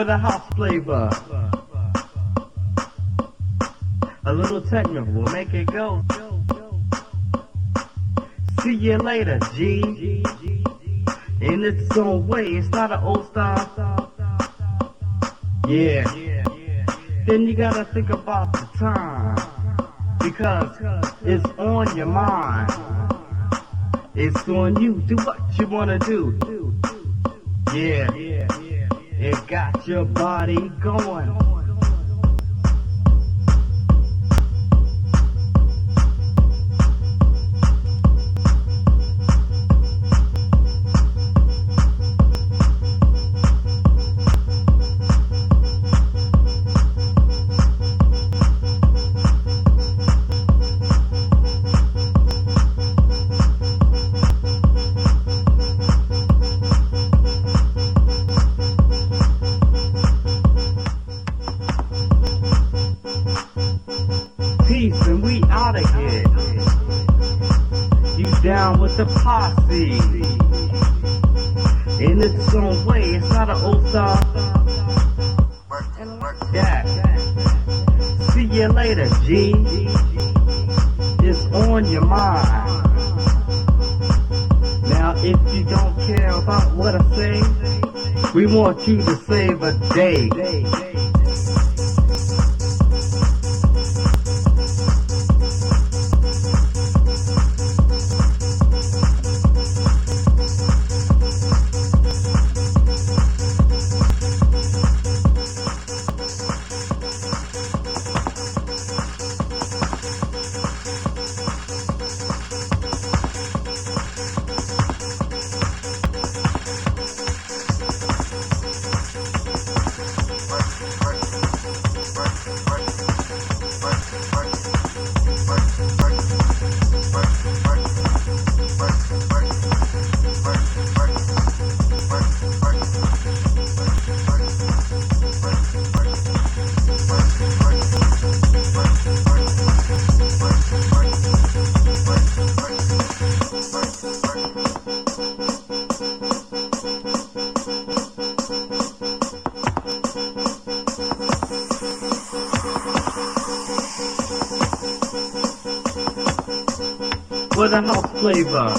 with a house flavor. A little techno will make it go. See you later, G. In its own way, it's not an old style. Yeah. Then you gotta think about the time. Because it's on your mind. It's on you. Do what you wanna do. Yeah, it got your body going. Flavor.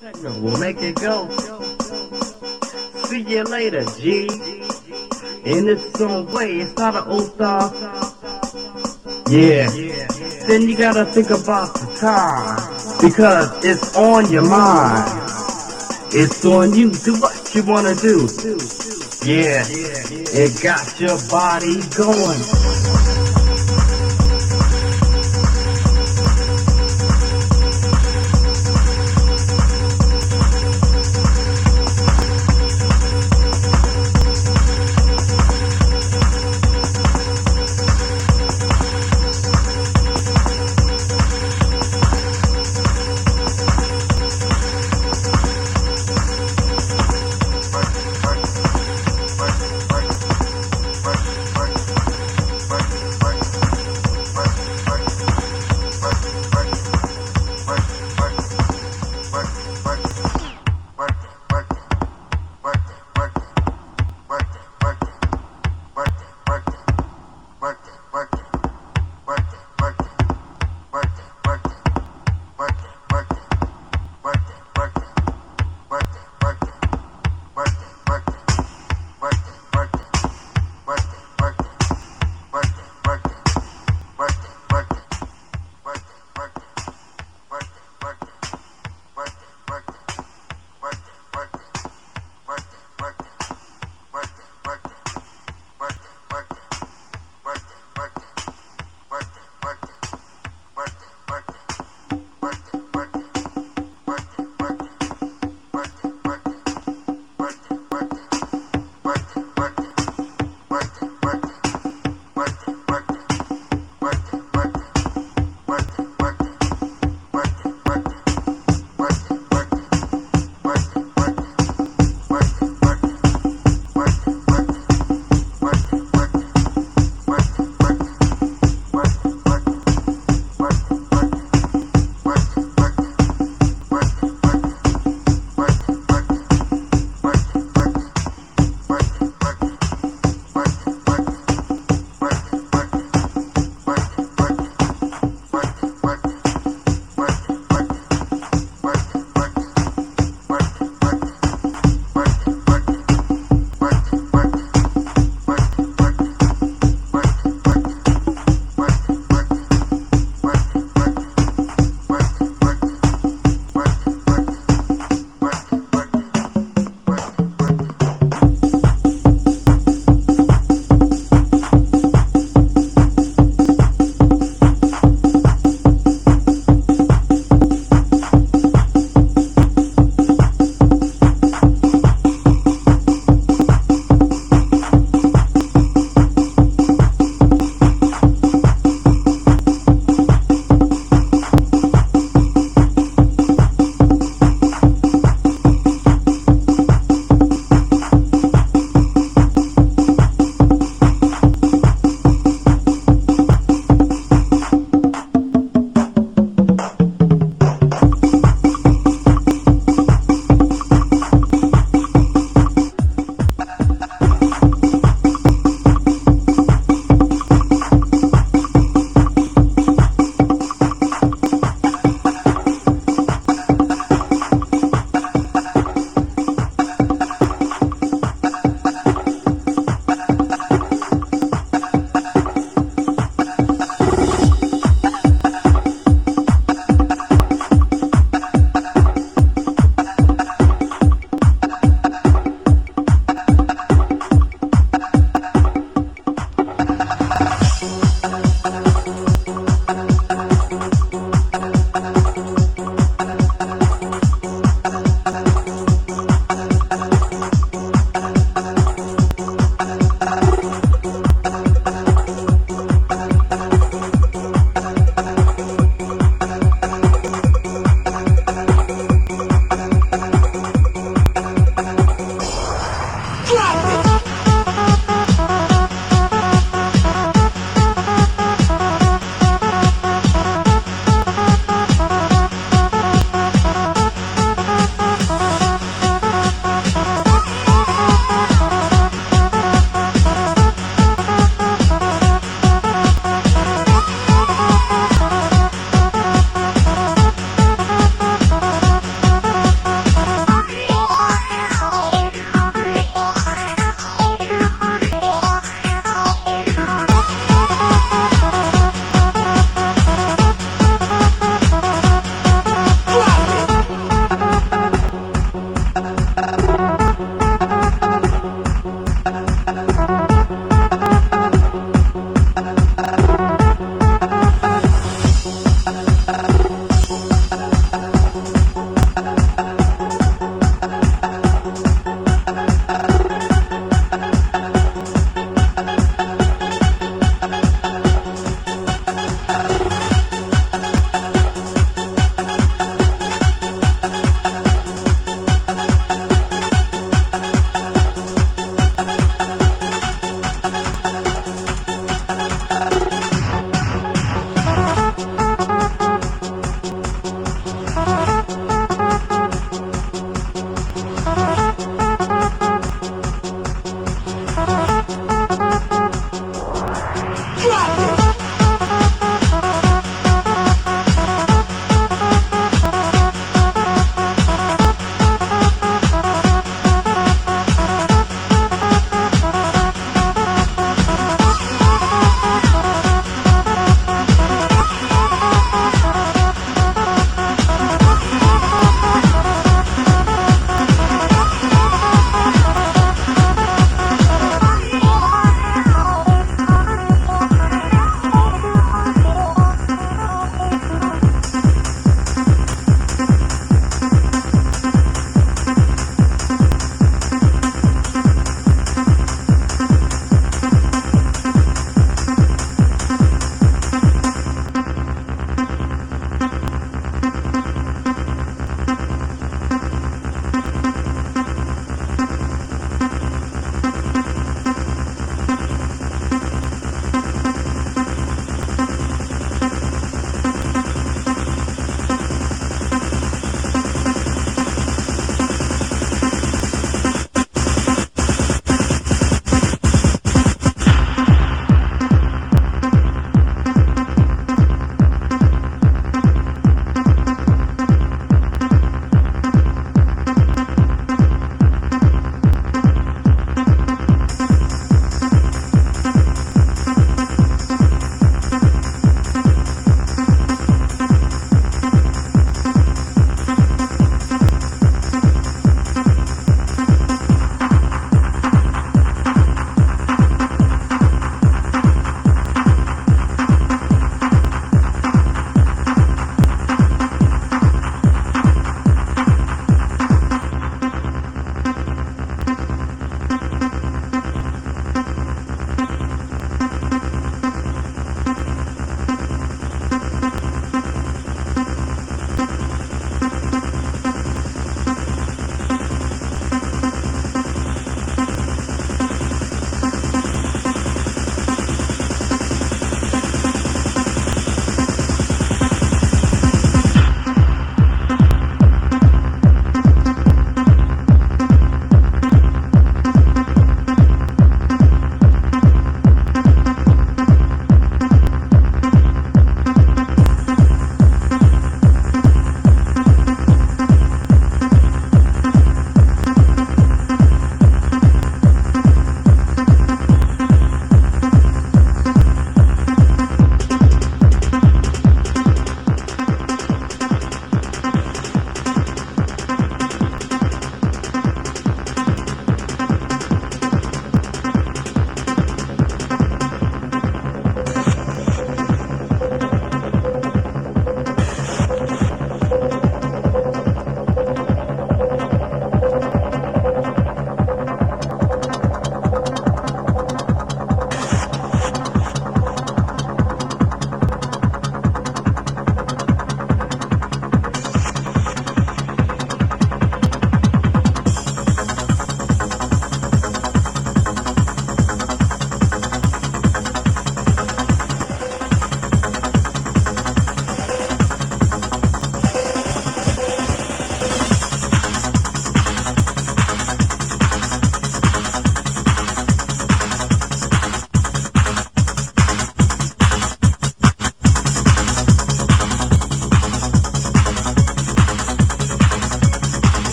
Techno will make it go. See you later, G. In its own way, it's not an old style. Yeah. Then you gotta think about the time. Because it's on your mind. It's on you. Do what you wanna do. Yeah. It got your body going.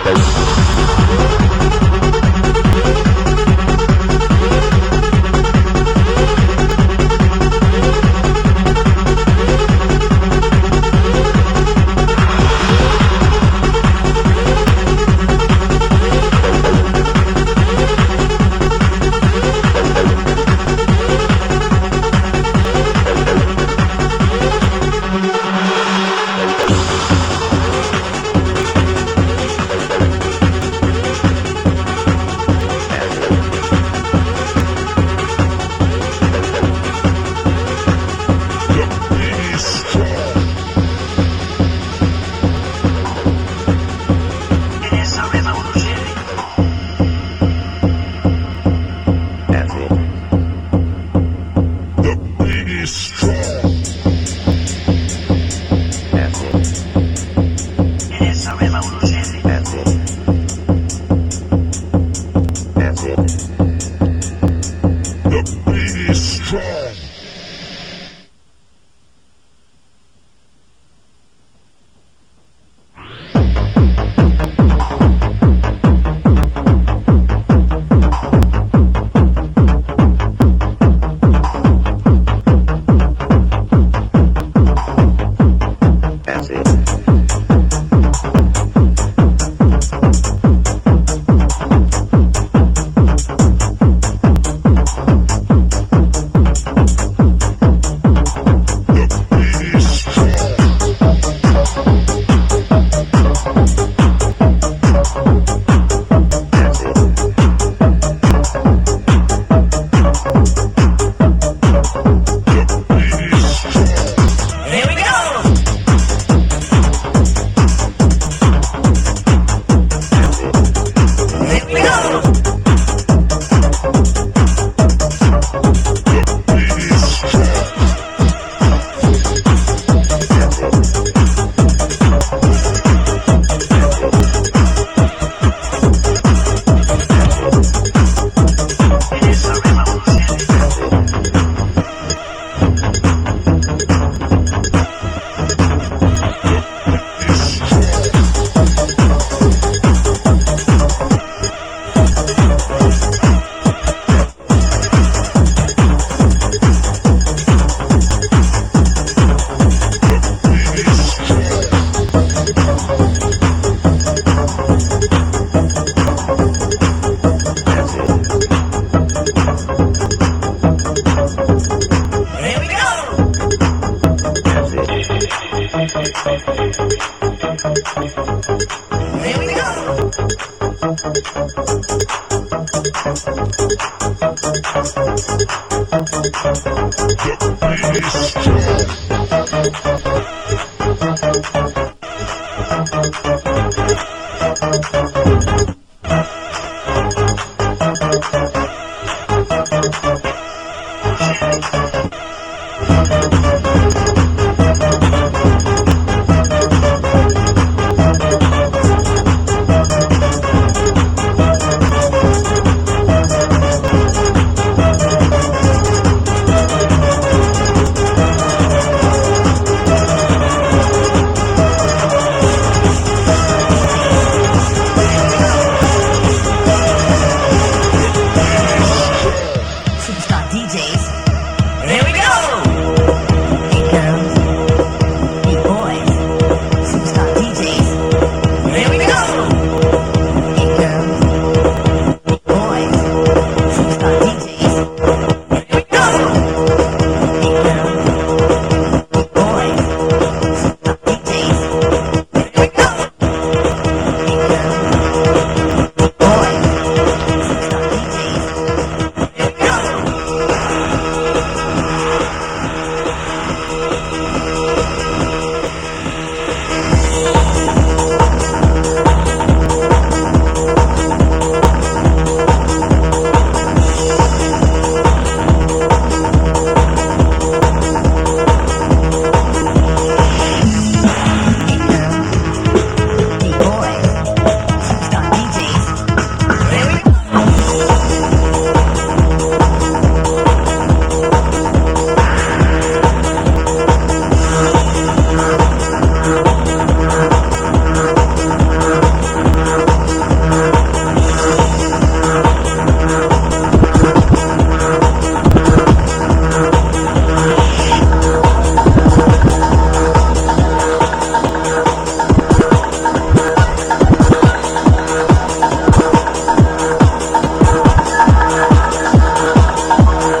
bye, bye.